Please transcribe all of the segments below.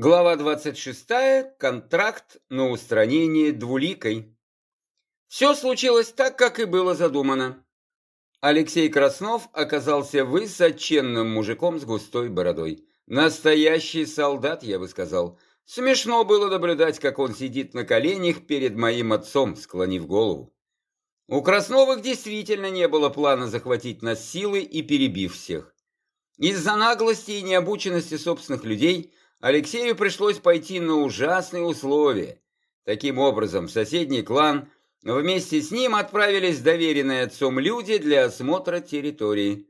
Глава 26. Контракт на устранение двуликой. Все случилось так, как и было задумано. Алексей Краснов оказался высоченным мужиком с густой бородой. Настоящий солдат, я бы сказал. Смешно было наблюдать, как он сидит на коленях перед моим отцом, склонив голову. У Красновых действительно не было плана захватить нас силой и перебив всех. Из-за наглости и необученности собственных людей – Алексею пришлось пойти на ужасные условия. Таким образом, в соседний клан вместе с ним отправились доверенные отцом люди для осмотра территории.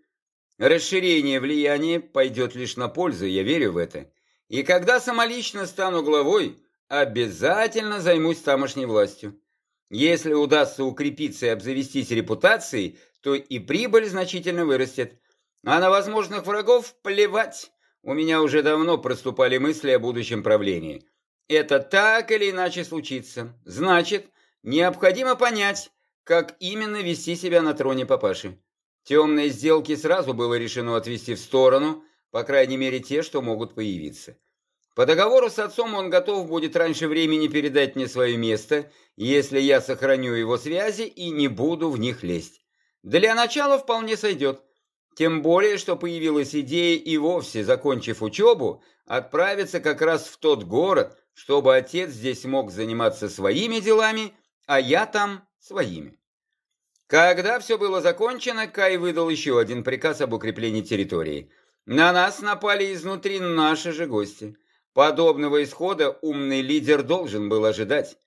Расширение влияния пойдет лишь на пользу, я верю в это. И когда самолично стану главой, обязательно займусь тамошней властью. Если удастся укрепиться и обзавестись репутацией, то и прибыль значительно вырастет. А на возможных врагов плевать. У меня уже давно проступали мысли о будущем правлении. Это так или иначе случится. Значит, необходимо понять, как именно вести себя на троне папаши. Темные сделки сразу было решено отвести в сторону, по крайней мере те, что могут появиться. По договору с отцом он готов будет раньше времени передать мне свое место, если я сохраню его связи и не буду в них лезть. Для начала вполне сойдет. Тем более, что появилась идея и вовсе, закончив учебу, отправиться как раз в тот город, чтобы отец здесь мог заниматься своими делами, а я там своими. Когда все было закончено, Кай выдал еще один приказ об укреплении территории. На нас напали изнутри наши же гости. Подобного исхода умный лидер должен был ожидать.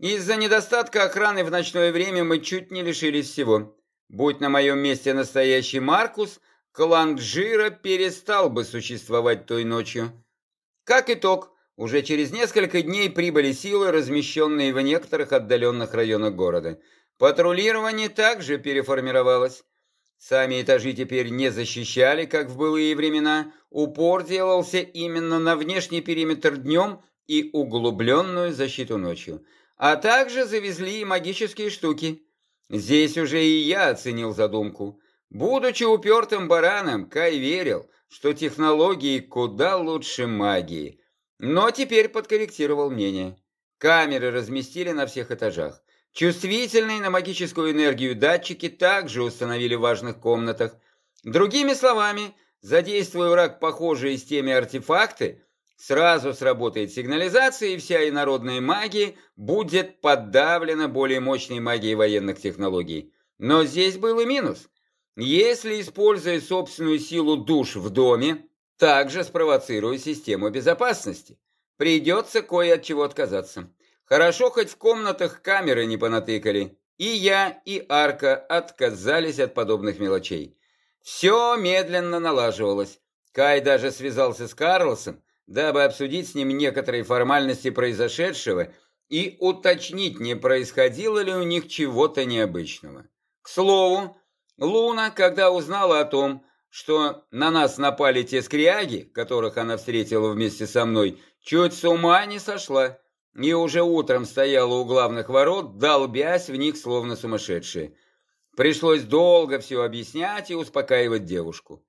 Из-за недостатка охраны в ночное время мы чуть не лишились всего. Будь на моем месте настоящий Маркус, клан Джира перестал бы существовать той ночью. Как итог, уже через несколько дней прибыли силы, размещенные в некоторых отдаленных районах города. Патрулирование также переформировалось. Сами этажи теперь не защищали, как в былые времена. Упор делался именно на внешний периметр днем и углубленную защиту ночью. А также завезли и магические штуки – Здесь уже и я оценил задумку. Будучи упертым бараном, Кай верил, что технологии куда лучше магии. Но теперь подкорректировал мнение. Камеры разместили на всех этажах. Чувствительные на магическую энергию датчики также установили в важных комнатах. Другими словами, задействуя враг похожие с теми артефакты, Сразу сработает сигнализация, и вся инородная магия будет подавлена более мощной магией военных технологий. Но здесь был и минус. Если, используя собственную силу душ в доме, также спровоцируя систему безопасности, придется кое от чего отказаться. Хорошо, хоть в комнатах камеры не понатыкали. И я, и Арка отказались от подобных мелочей. Все медленно налаживалось. Кай даже связался с Карлосом, дабы обсудить с ним некоторые формальности произошедшего и уточнить, не происходило ли у них чего-то необычного. К слову, Луна, когда узнала о том, что на нас напали те скряги, которых она встретила вместе со мной, чуть с ума не сошла, и уже утром стояла у главных ворот, долбясь в них словно сумасшедшие. Пришлось долго все объяснять и успокаивать девушку.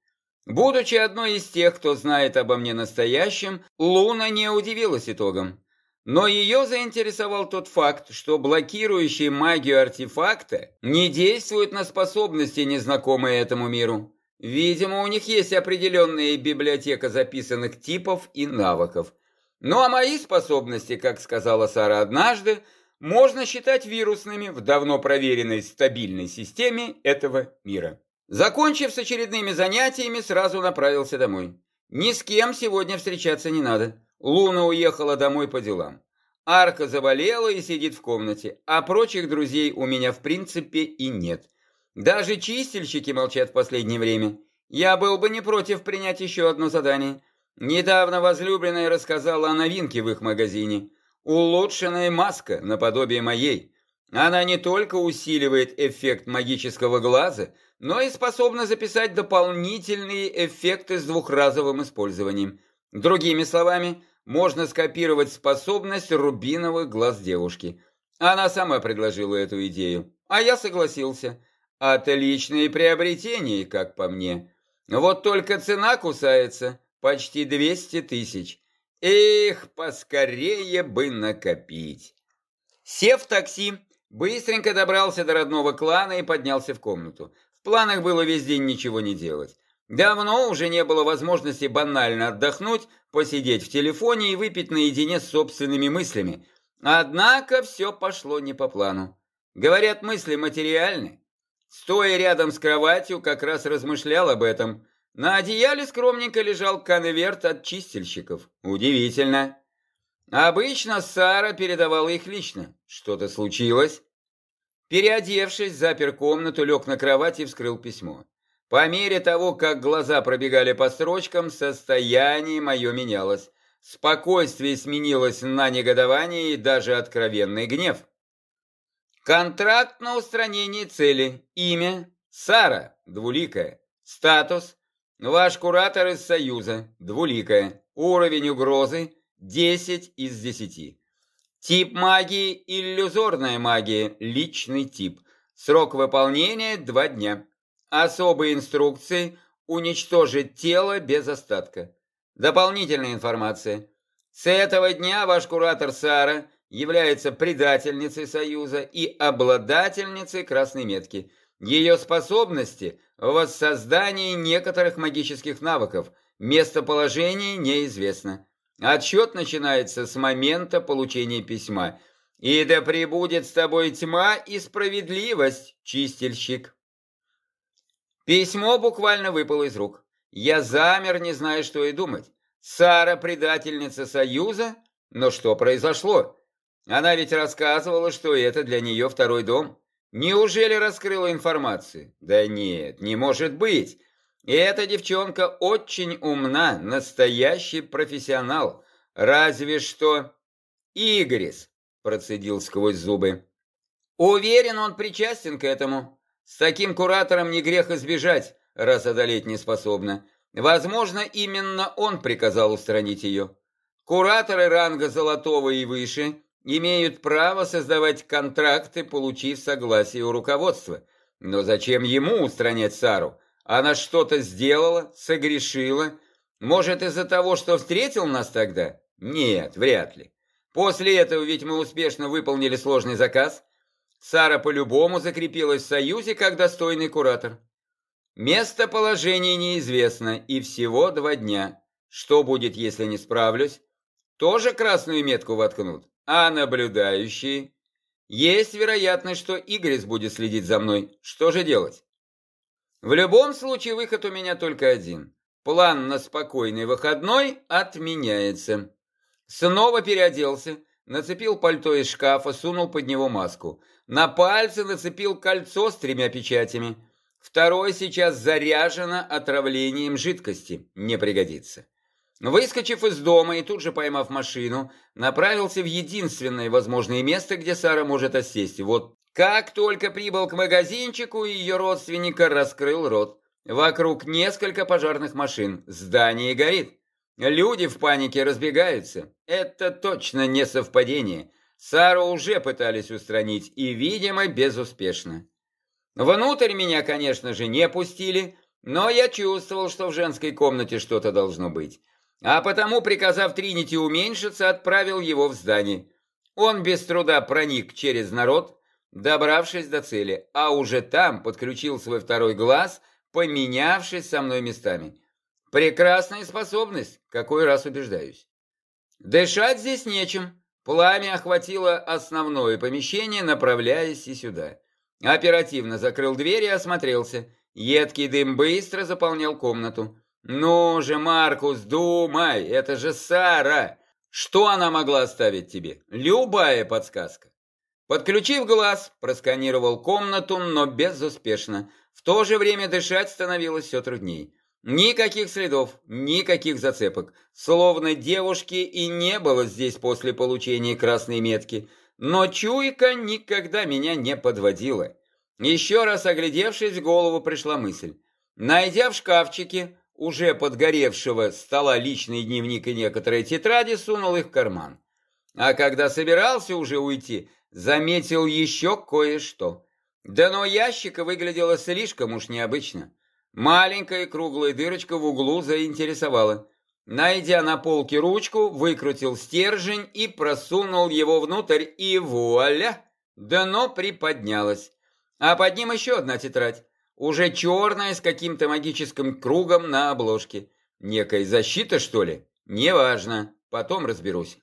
Будучи одной из тех, кто знает обо мне настоящем, Луна не удивилась итогам. Но ее заинтересовал тот факт, что блокирующие магию артефакта не действуют на способности, незнакомые этому миру. Видимо, у них есть определенная библиотека записанных типов и навыков. Ну а мои способности, как сказала Сара однажды, можно считать вирусными в давно проверенной стабильной системе этого мира. Закончив с очередными занятиями, сразу направился домой. Ни с кем сегодня встречаться не надо. Луна уехала домой по делам. Арка заболела и сидит в комнате, а прочих друзей у меня в принципе и нет. Даже чистильщики молчат в последнее время. Я был бы не против принять еще одно задание. Недавно возлюбленная рассказала о новинке в их магазине. Улучшенная маска, наподобие моей. Она не только усиливает эффект магического глаза, но и способна записать дополнительные эффекты с двухразовым использованием. Другими словами, можно скопировать способность рубиновых глаз девушки. Она сама предложила эту идею, а я согласился. Отличные приобретения, как по мне. Вот только цена кусается, почти 200 тысяч. Эх, поскорее бы накопить. Сев в такси, быстренько добрался до родного клана и поднялся в комнату. В планах было весь день ничего не делать. Давно уже не было возможности банально отдохнуть, посидеть в телефоне и выпить наедине с собственными мыслями. Однако все пошло не по плану. Говорят, мысли материальны. Стоя рядом с кроватью, как раз размышлял об этом. На одеяле скромненько лежал конверт от чистильщиков. Удивительно. Обычно Сара передавала их лично. Что-то случилось? Переодевшись, запер комнату, лег на кровать и вскрыл письмо. По мере того, как глаза пробегали по строчкам, состояние мое менялось. Спокойствие сменилось на негодование и даже откровенный гнев. Контракт на устранение цели. Имя – Сара, двуликая. Статус – ваш куратор из Союза, двуликая. Уровень угрозы – 10 из 10. Тип магии – иллюзорная магия, личный тип. Срок выполнения – 2 дня. Особые инструкции – уничтожить тело без остатка. Дополнительная информация. С этого дня ваш куратор Сара является предательницей Союза и обладательницей красной метки. Ее способности – воссоздание некоторых магических навыков. Местоположение неизвестно. Отсчет начинается с момента получения письма. И да пребудет с тобой тьма и справедливость, чистильщик. Письмо буквально выпало из рук. Я замер, не зная, что и думать. Сара предательница Союза? Но что произошло? Она ведь рассказывала, что это для нее второй дом. Неужели раскрыла информацию? Да нет, не может быть. Эта девчонка очень умна, настоящий профессионал. Разве что... Игорис, процедил сквозь зубы. Уверен, он причастен к этому. С таким куратором не грех избежать, раз одолеть не способна. Возможно, именно он приказал устранить ее. Кураторы ранга золотого и выше имеют право создавать контракты, получив согласие у руководства. Но зачем ему устранять Сару? Она что-то сделала, согрешила. Может, из-за того, что встретил нас тогда? Нет, вряд ли. После этого ведь мы успешно выполнили сложный заказ. Сара по-любому закрепилась в Союзе как достойный куратор. Местоположение неизвестно, и всего два дня. Что будет, если не справлюсь? Тоже красную метку воткнут? А наблюдающие? Есть вероятность, что Игорис будет следить за мной. Что же делать? В любом случае, выход у меня только один. План на спокойный выходной отменяется. Снова переоделся, нацепил пальто из шкафа, сунул под него маску. На пальце нацепил кольцо с тремя печатями. Второе сейчас заряжено отравлением жидкости, не пригодится. Выскочив из дома и тут же поймав машину, направился в единственное возможное место, где Сара может осесть. Вот как только прибыл к магазинчику, ее родственника раскрыл рот. Вокруг несколько пожарных машин, здание горит. Люди в панике разбегаются. Это точно не совпадение. Сару уже пытались устранить, и, видимо, безуспешно. Внутрь меня, конечно же, не пустили, но я чувствовал, что в женской комнате что-то должно быть. А потому, приказав Тринити уменьшиться, отправил его в здание. Он без труда проник через народ, добравшись до цели, а уже там подключил свой второй глаз, поменявшись со мной местами. Прекрасная способность, какой раз убеждаюсь. Дышать здесь нечем, Пламя охватило основное помещение, направляясь и сюда. Оперативно закрыл дверь и осмотрелся. Едкий дым быстро заполнял комнату. «Ну же, Маркус, думай, это же Сара! Что она могла оставить тебе? Любая подсказка!» Подключив глаз, просканировал комнату, но безуспешно. В то же время дышать становилось все труднее. Никаких следов, никаких зацепок. Словно девушки и не было здесь после получения красной метки. Но чуйка никогда меня не подводила. Еще раз оглядевшись, в голову пришла мысль. Найдя в шкафчике уже подгоревшего стола личный дневник и некоторые тетради, сунул их в карман. А когда собирался уже уйти, заметил еще кое-что. Дно ящика выглядело слишком уж необычно. Маленькая круглая дырочка в углу заинтересовала. найдя на полке ручку, выкрутил стержень и просунул его внутрь, и вуаля! Дно приподнялось. А под ним еще одна тетрадь, уже черная, с каким-то магическим кругом на обложке. Некая защита, что ли? Неважно, потом разберусь.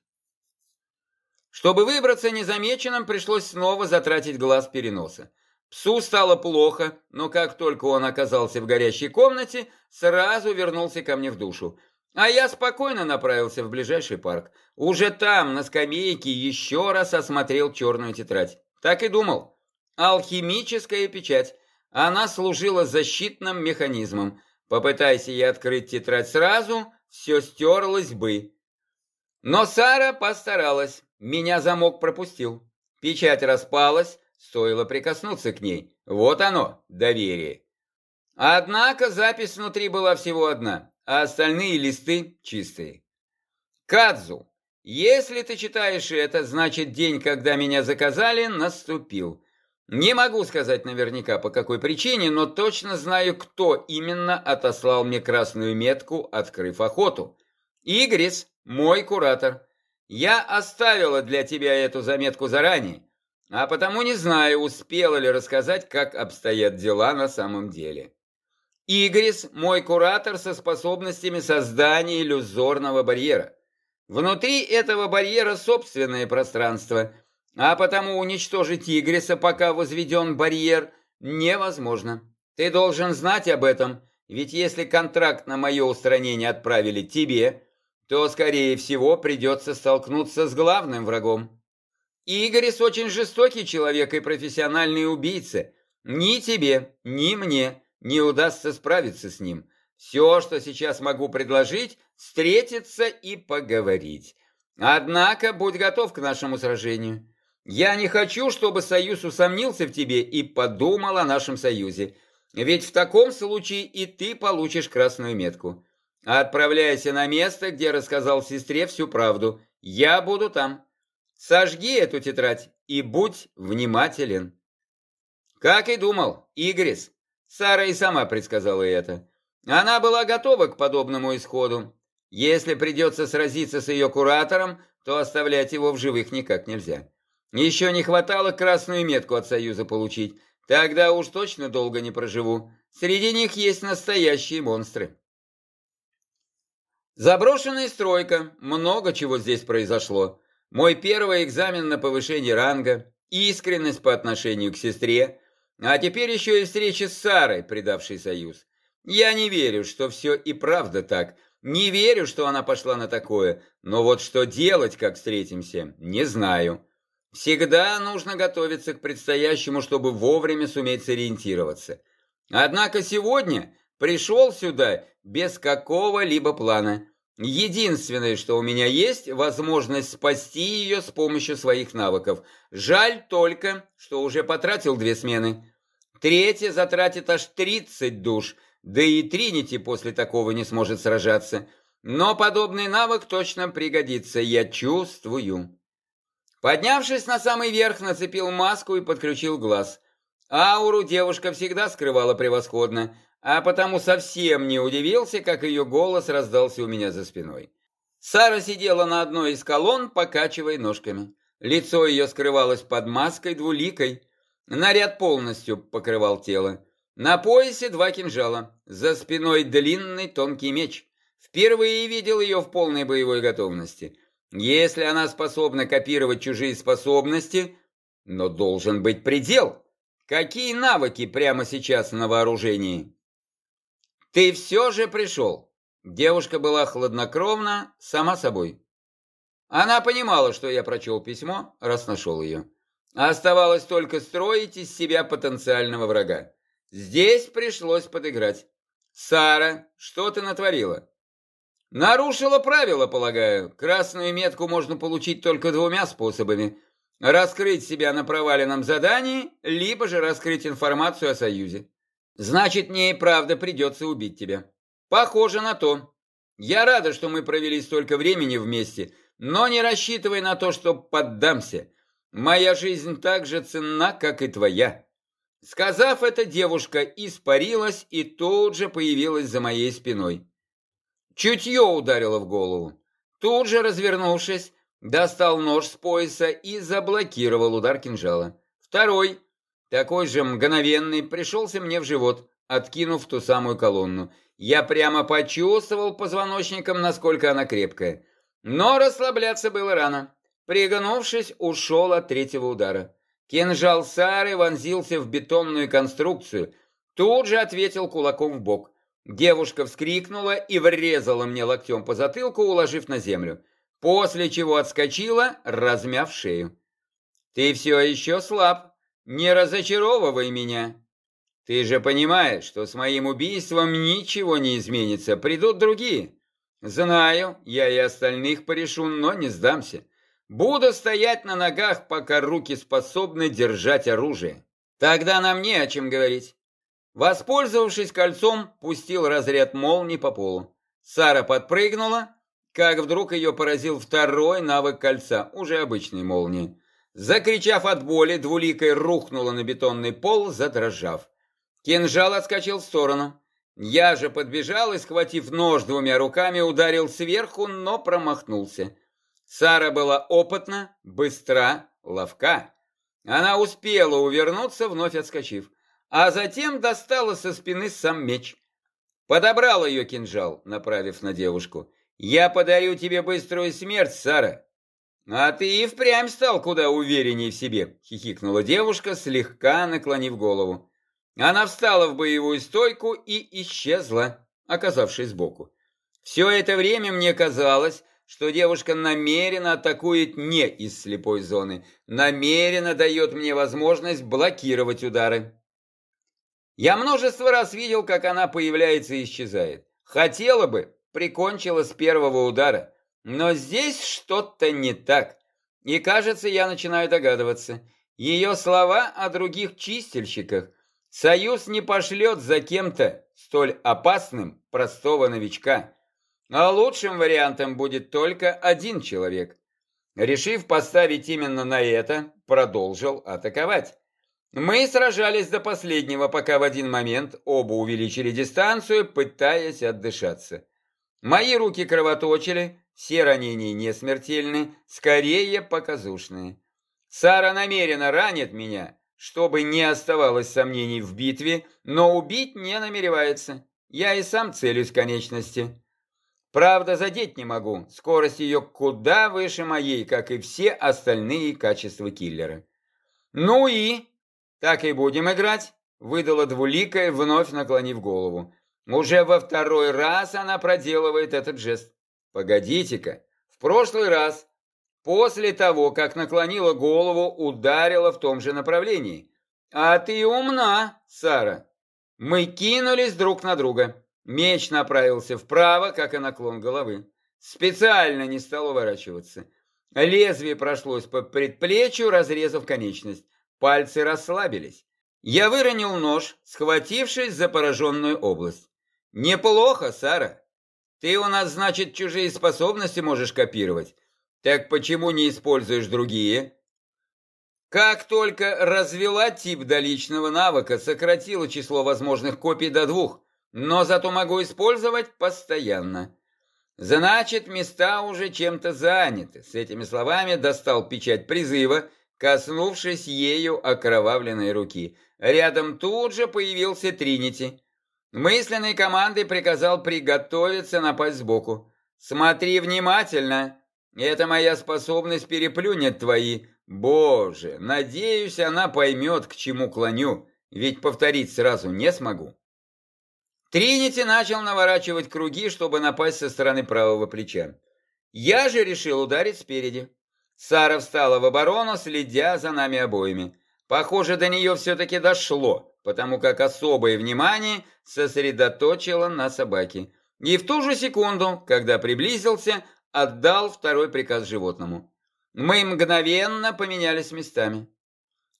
Чтобы выбраться незамеченным, пришлось снова затратить глаз переноса. Псу стало плохо, но как только он оказался в горящей комнате, сразу вернулся ко мне в душу. А я спокойно направился в ближайший парк. Уже там, на скамейке, еще раз осмотрел черную тетрадь. Так и думал. Алхимическая печать. Она служила защитным механизмом. Попытайся я открыть тетрадь сразу, все стерлось бы. Но Сара постаралась. Меня замок пропустил. Печать распалась, стоило прикоснуться к ней. Вот оно, доверие. Однако запись внутри была всего одна, а остальные листы чистые. Кадзу, если ты читаешь это, значит день, когда меня заказали, наступил. Не могу сказать наверняка по какой причине, но точно знаю, кто именно отослал мне красную метку, открыв охоту. Игрис, мой куратор. Я оставила для тебя эту заметку заранее, а потому не знаю, успела ли рассказать, как обстоят дела на самом деле. Игрис – мой куратор со способностями создания иллюзорного барьера. Внутри этого барьера собственное пространство, а потому уничтожить Игриса, пока возведен барьер, невозможно. Ты должен знать об этом, ведь если контракт на мое устранение отправили тебе – то, скорее всего, придется столкнуться с главным врагом. Игорис очень жестокий человек и профессиональный убийца. Ни тебе, ни мне не удастся справиться с ним. Все, что сейчас могу предложить, встретиться и поговорить. Однако будь готов к нашему сражению. Я не хочу, чтобы Союз усомнился в тебе и подумал о нашем Союзе. Ведь в таком случае и ты получишь красную метку. Отправляйся на место, где рассказал сестре всю правду. Я буду там. Сожги эту тетрадь и будь внимателен. Как и думал, Игрис. Сара и сама предсказала это. Она была готова к подобному исходу. Если придется сразиться с ее куратором, то оставлять его в живых никак нельзя. Еще не хватало красную метку от Союза получить. Тогда уж точно долго не проживу. Среди них есть настоящие монстры. Заброшенная стройка, много чего здесь произошло. Мой первый экзамен на повышение ранга, искренность по отношению к сестре, а теперь еще и встреча с Сарой, предавшей союз. Я не верю, что все и правда так. Не верю, что она пошла на такое. Но вот что делать, как встретимся, не знаю. Всегда нужно готовиться к предстоящему, чтобы вовремя суметь сориентироваться. Однако сегодня пришел сюда без какого-либо плана. Единственное, что у меня есть, возможность спасти ее с помощью своих навыков. Жаль только, что уже потратил две смены. Третья затратит аж 30 душ, да и Тринити после такого не сможет сражаться. Но подобный навык точно пригодится, я чувствую. Поднявшись на самый верх, нацепил маску и подключил глаз. Ауру девушка всегда скрывала превосходно, а потому совсем не удивился, как ее голос раздался у меня за спиной. Сара сидела на одной из колонн, покачивая ножками. Лицо ее скрывалось под маской двуликой. Наряд полностью покрывал тело. На поясе два кинжала, за спиной длинный тонкий меч. Впервые видел ее в полной боевой готовности. Если она способна копировать чужие способности, но должен быть предел. Какие навыки прямо сейчас на вооружении? «Ты все же пришел!» Девушка была хладнокровна, сама собой. Она понимала, что я прочел письмо, раз нашел ее. Оставалось только строить из себя потенциального врага. Здесь пришлось подыграть. «Сара, что ты натворила?» «Нарушила правила, полагаю. Красную метку можно получить только двумя способами. Раскрыть себя на проваленном задании, либо же раскрыть информацию о Союзе. Значит, мне и правда придется убить тебя. Похоже на то. Я рада, что мы провели столько времени вместе, но не рассчитывай на то, что поддамся. Моя жизнь так же ценна, как и твоя. Сказав это, девушка испарилась и тут же появилась за моей спиной. Чутье ударило в голову. Тут же, развернувшись, достал нож с пояса и заблокировал удар кинжала. Второй, такой же мгновенный, пришелся мне в живот, откинув ту самую колонну. Я прямо почувствовал позвоночником, насколько она крепкая. Но расслабляться было рано. Пригнувшись, ушел от третьего удара. Кинжал Сары вонзился в бетонную конструкцию, тут же ответил кулаком в бок. Девушка вскрикнула и врезала мне локтем по затылку, уложив на землю, после чего отскочила, размяв шею. «Ты все еще слаб, не разочаровывай меня. Ты же понимаешь, что с моим убийством ничего не изменится, придут другие. Знаю, я и остальных порешу, но не сдамся. Буду стоять на ногах, пока руки способны держать оружие. Тогда нам не о чем говорить. Воспользовавшись кольцом, пустил разряд молнии по полу. Сара подпрыгнула, как вдруг ее поразил второй навык кольца, уже обычной молнии. Закричав от боли, двуликой рухнула на бетонный пол, задрожав. Кинжал отскочил в сторону. Я же подбежал и, схватив нож двумя руками, ударил сверху, но промахнулся. Сара была опытна, быстра, ловка. Она успела увернуться, вновь отскочив, а затем достала со спины сам меч. Подобрал ее кинжал, направив на девушку. «Я подарю тебе быструю смерть, Сара!» «А ты и впрямь стал куда увереннее в себе», — хихикнула девушка, слегка наклонив голову. Она встала в боевую стойку и исчезла, оказавшись сбоку. Все это время мне казалось, что девушка намеренно атакует не из слепой зоны, намеренно дает мне возможность блокировать удары. Я множество раз видел, как она появляется и исчезает. Хотела бы, прикончила с первого удара. Но здесь что-то не так. И кажется, я начинаю догадываться. Ее слова о других чистильщиках. Союз не пошлет за кем-то столь опасным простого новичка. А лучшим вариантом будет только один человек. Решив поставить именно на это, продолжил атаковать. Мы сражались до последнего, пока в один момент оба увеличили дистанцию, пытаясь отдышаться. Мои руки кровоточили, все ранения не смертельны, скорее показушные. Сара намеренно ранит меня, чтобы не оставалось сомнений в битве, но убить не намеревается. Я и сам целюсь конечности. Правда, задеть не могу. Скорость ее куда выше моей, как и все остальные качества киллера. Ну и... Так и будем играть, выдала двуликая, вновь наклонив голову. Уже во второй раз она проделывает этот жест. Погодите-ка, в прошлый раз, после того, как наклонила голову, ударила в том же направлении. А ты умна, Сара. Мы кинулись друг на друга. Меч направился вправо, как и наклон головы. Специально не стал уворачиваться. Лезвие прошлось по предплечью, разрезав конечность. Пальцы расслабились. Я выронил нож, схватившись за пораженную область. «Неплохо, Сара. Ты у нас, значит, чужие способности можешь копировать. Так почему не используешь другие?» Как только развела тип до личного навыка, сократила число возможных копий до двух, но зато могу использовать постоянно. Значит, места уже чем-то заняты. С этими словами достал печать призыва, коснувшись ею окровавленной руки. Рядом тут же появился Тринити. Мысленной командой приказал приготовиться напасть сбоку. «Смотри внимательно, это моя способность переплюнет твои. Боже, надеюсь, она поймет, к чему клоню, ведь повторить сразу не смогу». Тринити начал наворачивать круги, чтобы напасть со стороны правого плеча. Я же решил ударить спереди. Сара встала в оборону, следя за нами обоими. Похоже, до нее все-таки дошло, потому как особое внимание сосредоточила на собаке. И в ту же секунду, когда приблизился, отдал второй приказ животному. Мы мгновенно поменялись местами.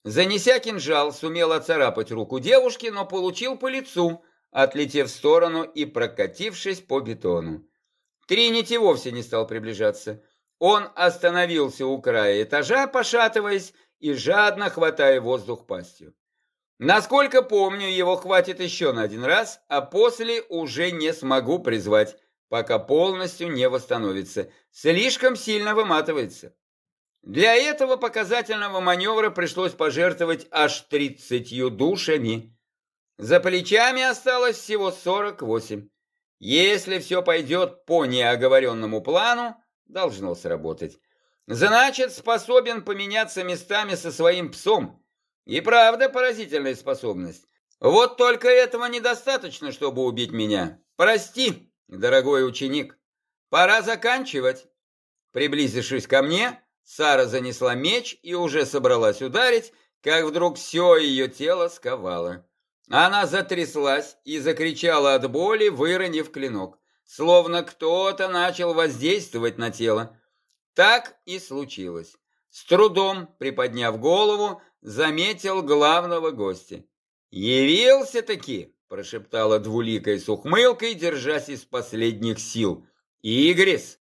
Занеся кинжал, сумел оцарапать руку девушки, но получил по лицу – отлетев в сторону и прокатившись по бетону. Тринити вовсе не стал приближаться. Он остановился у края этажа, пошатываясь и жадно хватая воздух пастью. Насколько помню, его хватит еще на один раз, а после уже не смогу призвать, пока полностью не восстановится. Слишком сильно выматывается. Для этого показательного маневра пришлось пожертвовать аж 30 душами. За плечами осталось всего 48. Если все пойдет по неоговоренному плану, должно сработать. Значит, способен поменяться местами со своим псом. И правда поразительная способность. Вот только этого недостаточно, чтобы убить меня. Прости, дорогой ученик. Пора заканчивать. Приблизившись ко мне, Сара занесла меч и уже собралась ударить, как вдруг все ее тело сковало. Она затряслась и закричала от боли, выронив клинок, словно кто-то начал воздействовать на тело. Так и случилось. С трудом, приподняв голову, заметил главного гостя. «Явился-таки!» – прошептала двуликой с ухмылкой, держась из последних сил. «Игрис!»